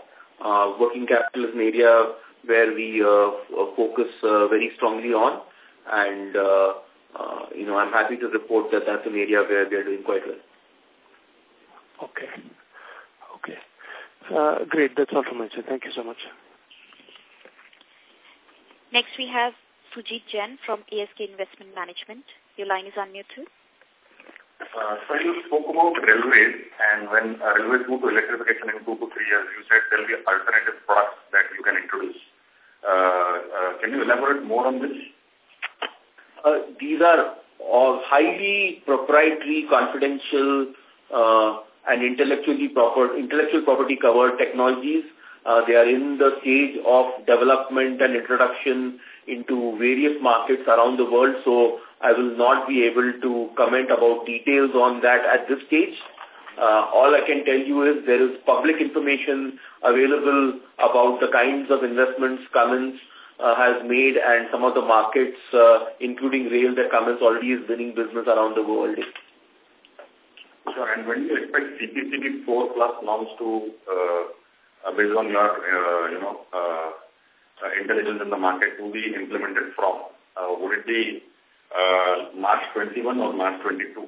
A: Uh, working capital is an area where we uh, focus uh, very strongly on, and uh, uh, you know I'm happy to report that that's an area where we are doing quite well.
I: Okay. Okay. Uh, great. That's all from my side. Thank you so much.
B: Next, we have Sujit Jain from ASK Investment Management. Your line is unmuted.
K: Uh, so you spoke about railways, and when uh, railways move to electrification in two to three years, you said there will be alternative products that you can introduce. Uh, uh, can you elaborate more on this?
A: Uh, these are all highly proprietary, confidential, uh, and intellectually proper, intellectual property covered technologies. They are in the stage of development and introduction into various markets around the world. So I will not be able to comment about details on that at this stage. Uh, all I can tell you is there is public information available about the kinds of investments Cummins uh, has made and some of the markets, uh, including rail, that Cummins already is winning business around the world.
K: Sure. And when do you expect CPCB 4 plus norms to, uh, based on your, uh, you know, uh, uh, intelligence in the market to be implemented from? Uh, would it be uh, March 21 or March 22?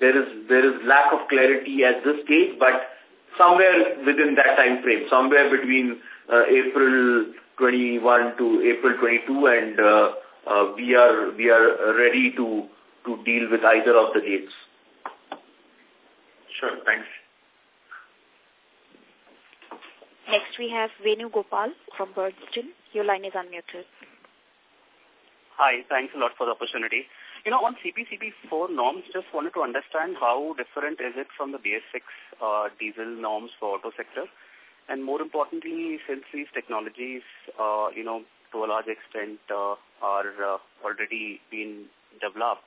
A: There is there is lack of clarity at this stage, but somewhere within that time frame, somewhere between uh, April 21 to April 22, and uh, uh, we are we are ready to to deal with either of the dates.
K: Sure, thanks.
B: Next we have Venu Gopal from Bernstein. Your line is unmuted.
C: Hi, thanks a lot for the opportunity. You know, on CPCB 4 norms, just wanted to understand how different is it from the BS6 uh, diesel norms for auto sector? And more importantly, since these technologies, uh, you know, to a large extent uh, are uh, already being developed,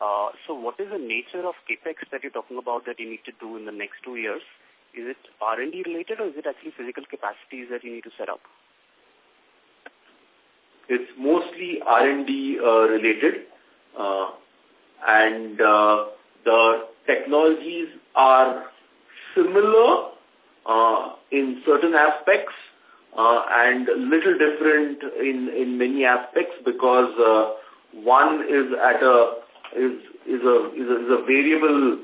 C: uh, so what is the nature of capex that you're talking about that you need to do in the next two years? Is it R&D related or is it actually physical capacities that you need to set up?
A: It's mostly R&D uh, related. Uh, and uh, the technologies are similar in certain aspects and little different in, in many aspects because one is at a is is a is a, is a variable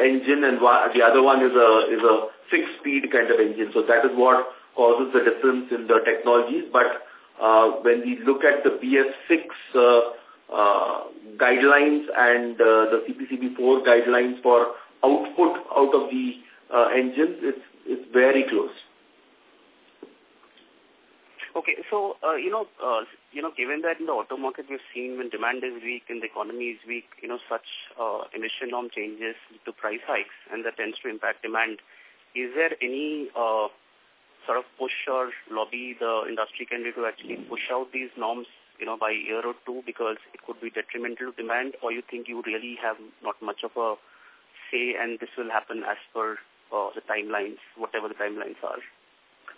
A: engine and the other one is a is a fixed speed kind of engine. So that is what causes the difference in the technologies. But uh, when we look at the BS6 uh, uh, guidelines and uh, the CPCB4 guidelines for output out of the uh, engines, it's, it's very close.
C: Okay, so, uh, you know, uh, you know, given that in the auto market we've seen when demand is weak and the economy is weak, you know, such uh, emission norm changes to price hikes and that tends to impact demand. Is there any uh, sort of push or lobby the industry can do to actually push out these norms, you know, by a year or two because it could be detrimental to demand or you think you really have not much of a say and this will happen as per uh, the timelines, whatever the timelines are?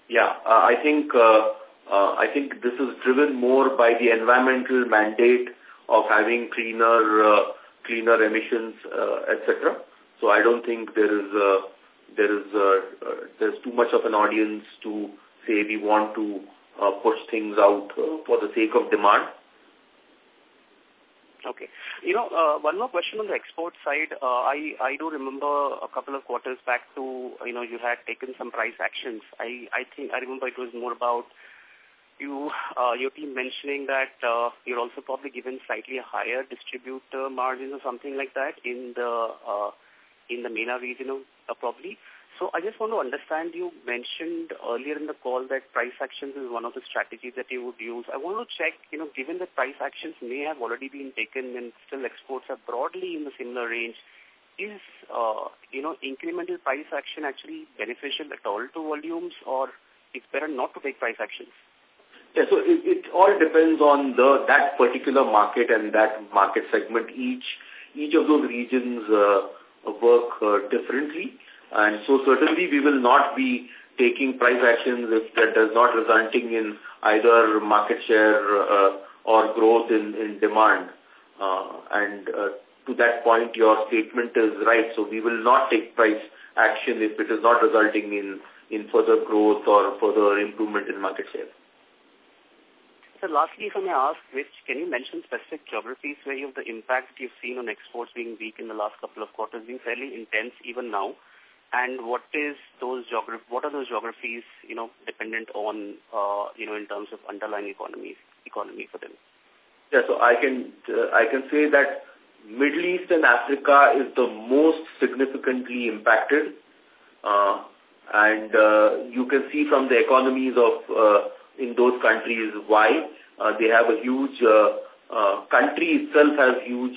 A: Yeah, uh, I think uh, uh, I think this is driven more by the environmental mandate of having cleaner uh, cleaner emissions, uh, etc. So I don't think there is uh, there is uh, uh, there's too much of an audience to say we want to uh, push things out uh, for the sake of demand.
C: Okay. You know, uh, one more question on the export side. Uh, I, I do remember a couple of quarters back to, you know, you had taken some price actions. I, I think, I remember it was more about you, uh, your team mentioning that uh, you're also probably given slightly higher distributor margins or something like that in the, uh, in the MENA region, uh, probably. So I just want to understand, you mentioned earlier in the call that price actions is one of the strategies that you would use. I want to check, you know, given that price actions may have already been taken and still exports are broadly in the similar range, is, uh, you know, incremental price action actually beneficial at all to volumes or it's better not to take price actions?
A: Yeah, so it, it all depends on the that particular market and that market segment. Each each of those regions uh, work uh, differently. And so certainly we will not be taking price actions if that does not resulting in either market share uh, or growth in, in demand. Uh, and to that point, your statement is right. So we will not take price action if it is not resulting in, in further growth or further improvement in market share.
C: So lastly, if I may ask, which can you mention specific geographies where you have the impact you've seen on exports being weak in the last couple of quarters being fairly intense even now? And what is those geograph what are those geographies, you know, dependent on, uh, you know, in terms of underlying economy, economy for them?
A: Yeah, so I can, uh, I can say that Middle East and Africa is the most significantly impacted. Uh, and uh, you can see from the economies of uh, in those countries. Why? Uh, they have a huge uh, uh, country itself has huge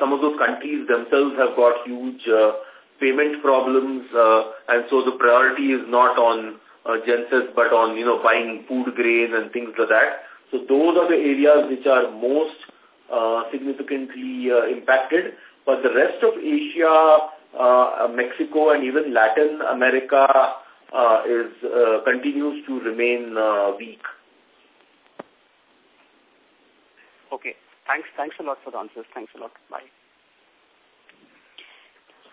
A: some of those countries themselves have got huge uh, payment problems uh, and so the priority is not on uh, gensets but on you know buying food grain and things like that. So those are the areas which are most uh, significantly uh, impacted. But the rest of Asia uh, Mexico and even Latin America uh, is uh, continues to remain uh, weak.
C: Okay. Thanks. Thanks a lot for the answers. Thanks a lot. Bye.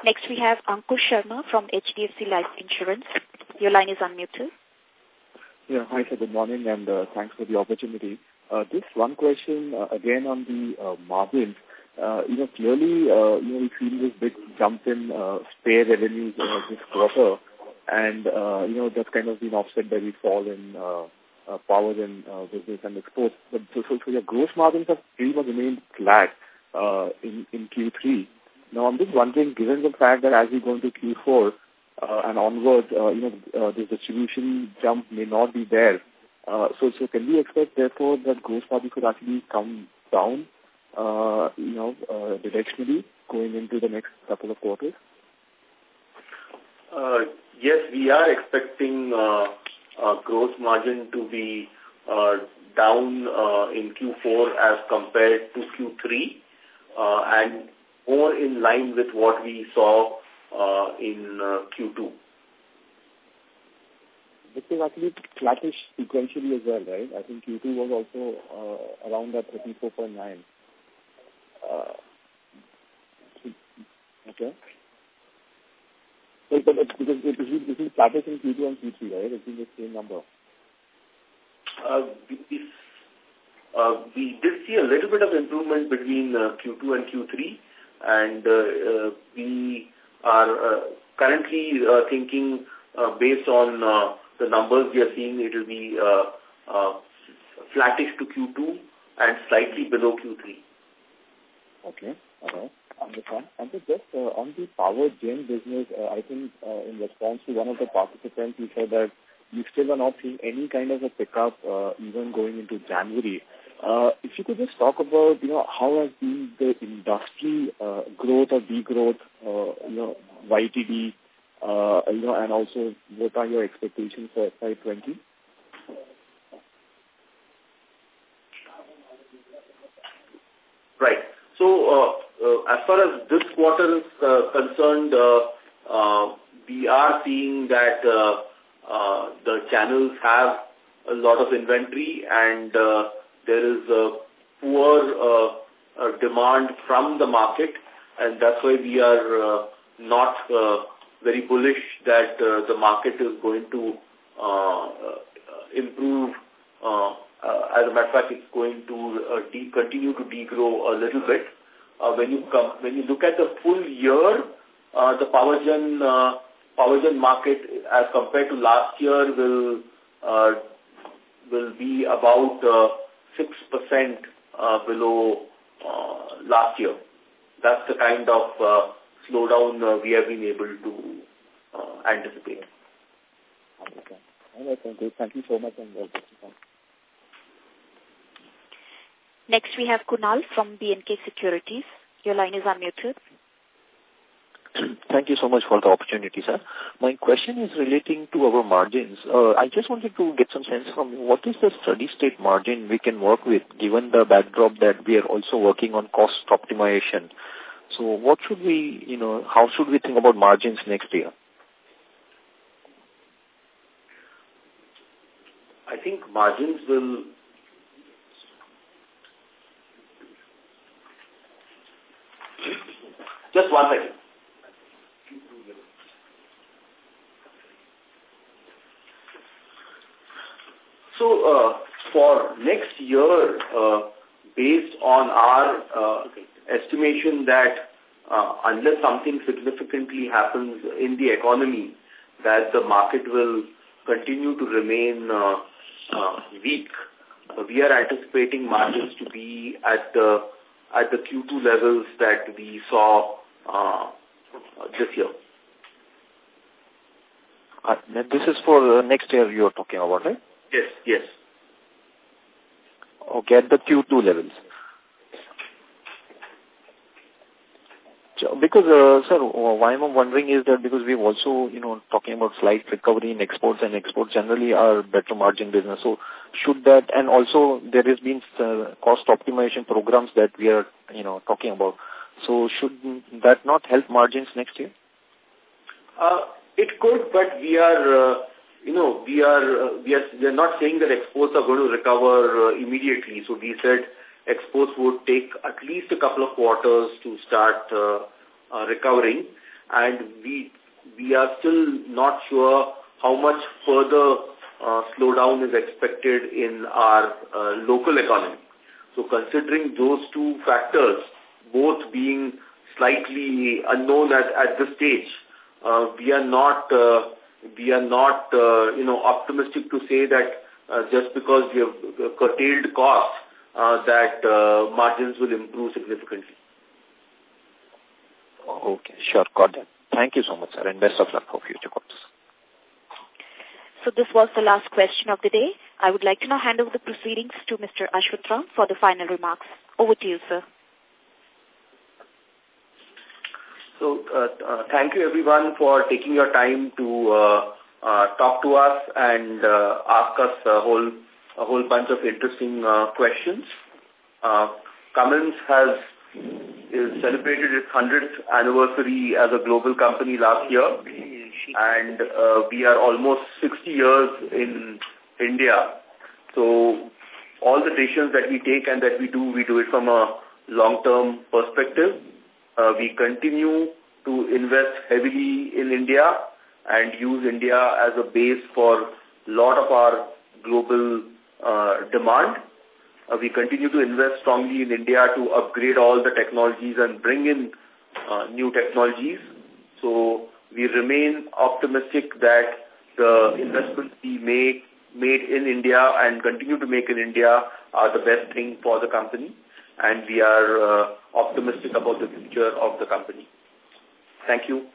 B: Next, we have Ankush Sharma from HDFC Life Insurance. Your line is unmuted.
L: Yeah, hi, sir. Good morning, and uh, thanks for the opportunity. Uh, just one question, uh, again, on the uh, margins. Uh, you know, clearly, uh, you know, we've seen this big jump in uh, spare revenues uh, this quarter, and, uh, you know, that's kind of been offset by the fall in uh, uh, power and uh, business and exports. But so, so, so your gross margins have pretty much remained flat uh, in, in Q3. Now, I'm just wondering, given the fact that as we go into Q4 uh, and onward, uh, you know, uh, this distribution jump may not be there. Uh, so, so can we expect, therefore, that gross margin could actually come down uh, you know, uh, directionally going into the next couple of quarters?
A: Uh, yes, we are expecting uh, uh, gross margin to be uh, down in Q4 as compared to Q3 uh, and more in line with what we saw in uh, Q2.
L: This is actually flattish sequentially as well, right? I think Q2 was also uh, around that 34.9. Uh, okay. But, but because it is, this is flattish in Q2 and Q3, right? It's in the same number.
A: Uh, we, uh, we did see a little bit of improvement between uh, Q2 and Q3, and uh, uh, we are uh, currently uh, thinking uh, based on uh, the numbers we are seeing, it will be uh, uh, flattish to Q2 and slightly below Q3.
L: Okay. All right. Understand. And so just uh, on the power gen business, uh, I think uh, in response to one of the participants, you said that you still are not seeing any kind of a pickup uh, even going into January. Uh, if you could just talk about, you know, how has been the industry uh, growth or degrowth, uh, you know, YTD, uh, you know, and also what are your expectations for FY20?
A: Right. So, uh, as far as this quarter is uh, concerned, uh, uh, we are seeing that uh, uh, the channels have a lot of inventory and uh, there is a poor uh, uh, demand from the market and that's why we are uh, not uh, very bullish that uh, the market is going to uh, uh, improve uh, uh, as a matter of fact, it's going to uh, continue to degrow a little bit. Uh, when you come, when you look at the full year, uh, the power gen uh, power gen market as compared to last year will uh, will be about uh, six percent uh, below last year. That's the kind of slowdown we have been able to anticipate.
L: Okay. All right, thank you. Thank you so much and welcome.
B: Next, we have Kunal from B&K Securities. Your line is unmuted. *clears throat*
M: Thank you so much for the opportunity, sir. My question is relating to our margins. Uh, I just wanted to get some sense from you. What is the steady state margin we can work with, given the backdrop that we are also working on cost optimization? So what should we, you know, how should we think about margins next year?
A: I think margins will Just one second. So, uh, for next year, uh, based on our uh, estimation that uh, unless something significantly happens in the economy, that the market will continue to remain uh, uh, weak, we are anticipating margins to be at the at the Q2 levels that we saw uh, this year.
M: Uh, this is for uh, next year you are talking about, right?
A: Yes, yes.
M: Okay, at the Q2 levels. Because, uh, sir, why I'm wondering is that because we've also, you know, talking about slight recovery in exports and exports generally are better margin business. So should that, and also there has been uh, cost optimization programs that we are, you know, talking about. So should that not help margins next year?
A: Uh, it could, but we are, uh, you know, we are, uh, we are, we are not saying that exports are going to recover uh, immediately. So we said exports would take at least a couple of quarters to start uh, uh, recovering, and we we are still not sure how much further uh, slowdown is expected in our uh, local economy. So considering those two factors, both being slightly unknown at, at this stage, uh, we are not uh, we are not uh, you know optimistic to say that uh, just because we have curtailed costs uh, that uh, margins will improve significantly.
M: Okay, sure, got that. Thank you so much, sir, and best of luck for future quarters.
B: So this was the last question of the day. I would like to now hand over the proceedings to Mr. Ashwath Ram for the final remarks. Over to you, sir.
A: So uh, uh, thank you everyone for taking your time to uh, uh, talk to us and ask us a whole a whole bunch of interesting questions. Cummins has is celebrated its 100th anniversary as a global company last year, and uh, we are almost 60 years in India. So all the decisions that we take and that we do, we do it from a long-term perspective. Uh, we continue to invest heavily in India and use India as a base for a lot of our global uh, demand. Uh, we continue to invest strongly in India to upgrade all the technologies and bring in uh, new technologies. So we remain optimistic that the investments we make made in India and continue to make in India are the best thing for the company. And we are uh, optimistic about the future of the company. Thank you.